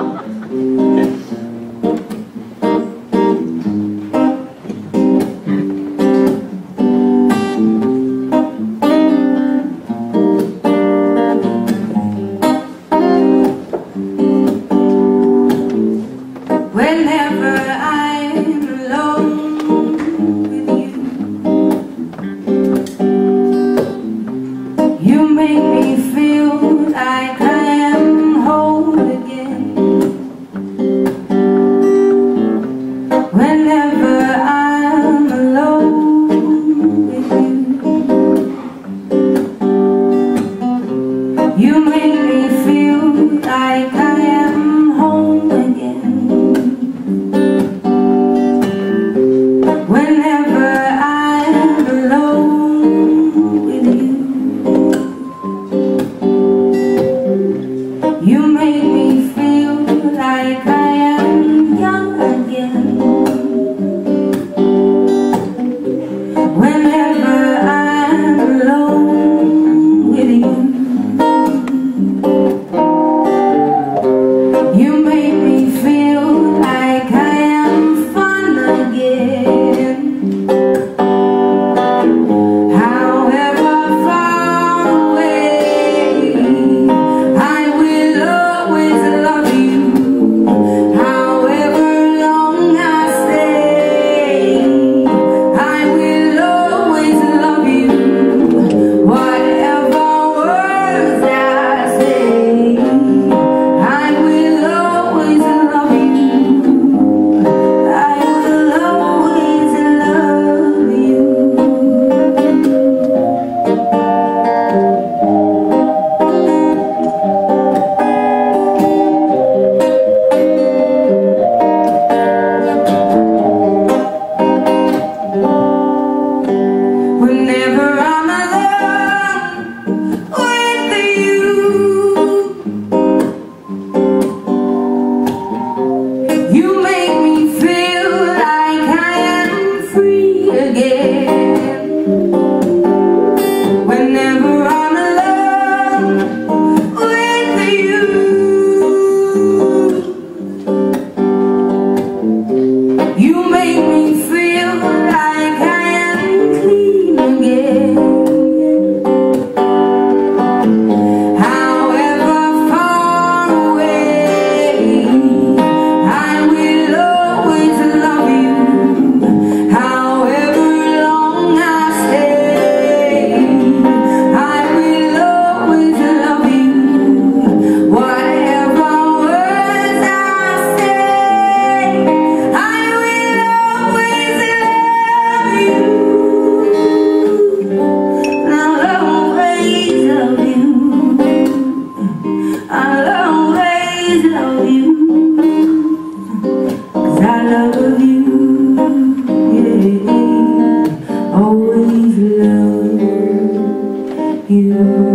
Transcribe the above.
감사합니다. You you.